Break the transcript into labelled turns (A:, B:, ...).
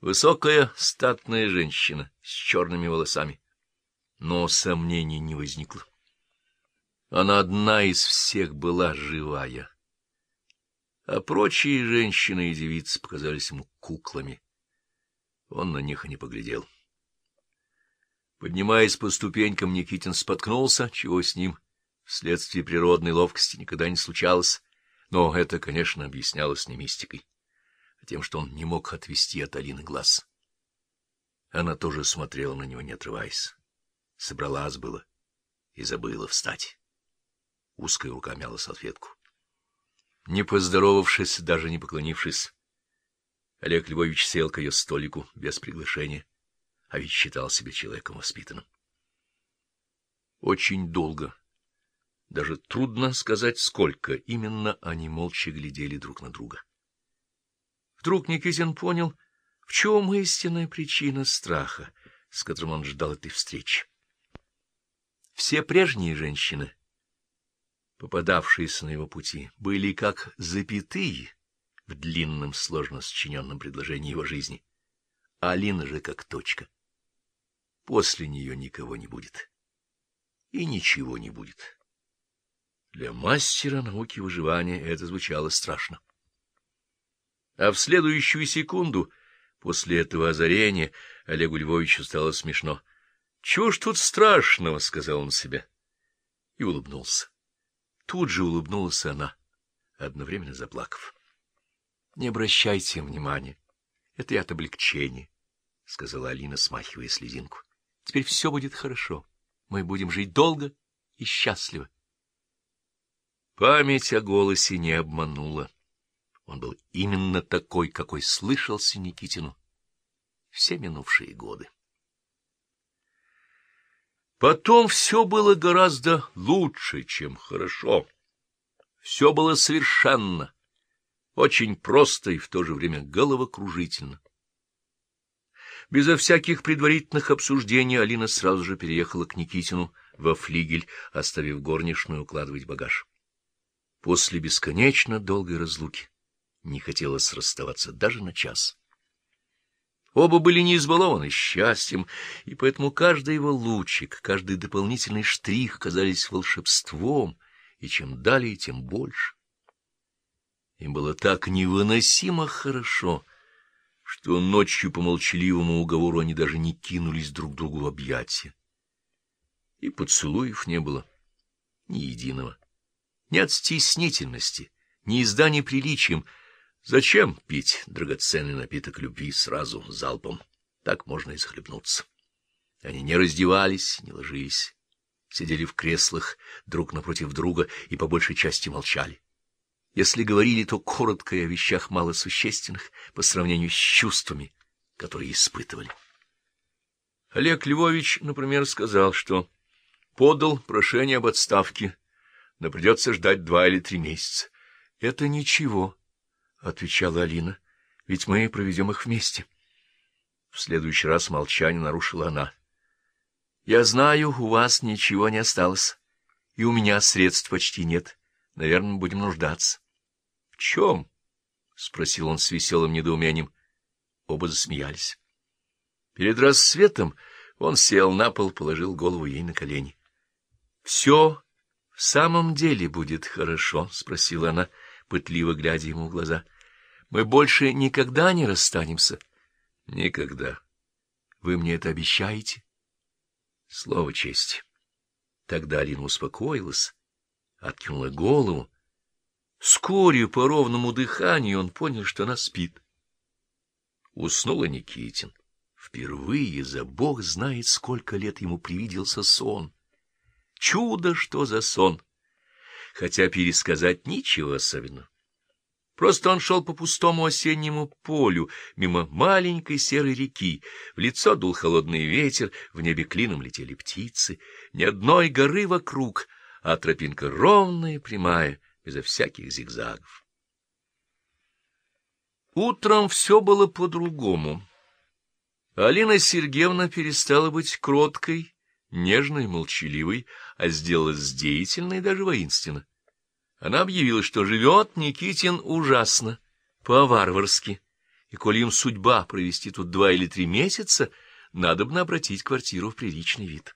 A: Высокая, статная женщина с черными волосами. Но сомнений не возникло. Она одна из всех была живая. А прочие женщины и девицы показались ему куклами. Он на них и не поглядел. Поднимаясь по ступенькам, Никитин споткнулся, чего с ним вследствие природной ловкости никогда не случалось, но это, конечно, объяснялось не мистикой, тем, что он не мог отвести от Алины глаз. Она тоже смотрела на него, не отрываясь. Собралась было и забыла встать. Узкая рука мяла салфетку. Не поздоровавшись, даже не поклонившись, Олег Львович сел к ее столику без приглашения, а ведь считал себя человеком воспитанным. Очень долго, даже трудно сказать, сколько именно они молча глядели друг на друга. Вдруг Никитин понял, в чем истинная причина страха, с которым он ждал этой встречи. Все прежние женщины, попадавшиеся на его пути, были как запятые в длинном сложно сочиненном предложении его жизни, а Алина же как точка. После нее никого не будет. И ничего не будет. Для мастера науки выживания это звучало страшно. А в следующую секунду после этого озарения Олегу Львовичу стало смешно. — Чего ж тут страшного? — сказал он себе. И улыбнулся. Тут же улыбнулась она, одновременно заплакав. — Не обращайте внимания. Это я от облегчения, — сказала Алина, смахивая слезинку. — Теперь все будет хорошо. Мы будем жить долго и счастливо. Память о голосе не обманула. Он был именно такой, какой слышался Никитину все минувшие годы. Потом все было гораздо лучше, чем хорошо. Все было совершенно, очень просто и в то же время головокружительно. Безо всяких предварительных обсуждений Алина сразу же переехала к Никитину во флигель, оставив горничную укладывать багаж. После бесконечно долгой разлуки не хотелось расставаться даже на час. Оба были не избалованы счастьем, и поэтому каждый его лучик, каждый дополнительный штрих казались волшебством, и чем далее, тем больше. Им было так невыносимо хорошо, что ночью по молчаливому уговору они даже не кинулись друг другу в объятия. И поцелуев не было, ни единого, ни от стеснительности, ни издания приличием — Зачем пить драгоценный напиток любви сразу, залпом? Так можно и захлебнуться. Они не раздевались, не ложились, сидели в креслах друг напротив друга и по большей части молчали. Если говорили, то коротко и о вещах малосущественных по сравнению с чувствами, которые испытывали. Олег Львович, например, сказал, что подал прошение об отставке, но придется ждать два или три месяца. Это ничего. — отвечала Алина, — ведь мы проведем их вместе. В следующий раз молчание нарушила она. — Я знаю, у вас ничего не осталось, и у меня средств почти нет. Наверное, будем нуждаться. — В чем? — спросил он с веселым недоумением. Оба засмеялись. Перед рассветом он сел на пол, положил голову ей на колени. — Все в самом деле будет хорошо? — спросила она пытливо глядя ему в глаза. — Мы больше никогда не расстанемся? — Никогда. — Вы мне это обещаете? — Слово чести. Тогда Алина успокоилась, откинула голову. Вскоре по ровному дыханию он понял, что она спит. Уснула Никитин. Впервые за бог знает, сколько лет ему привиделся сон. Чудо, что за сон! Хотя пересказать ничего особенного. Просто он шел по пустому осеннему полю, мимо маленькой серой реки, в лицо дул холодный ветер, в небе клином летели птицы, ни одной горы вокруг, а тропинка ровная, прямая, безо всяких зигзагов. Утром все было по-другому. Алина Сергеевна перестала быть кроткой, нежной, молчаливой, а сделалась деятельной даже воинственно. Она объявила, что живет Никитин ужасно, по-варварски, и коли им судьба провести тут два или три месяца, надо бы обратить квартиру в приличный вид.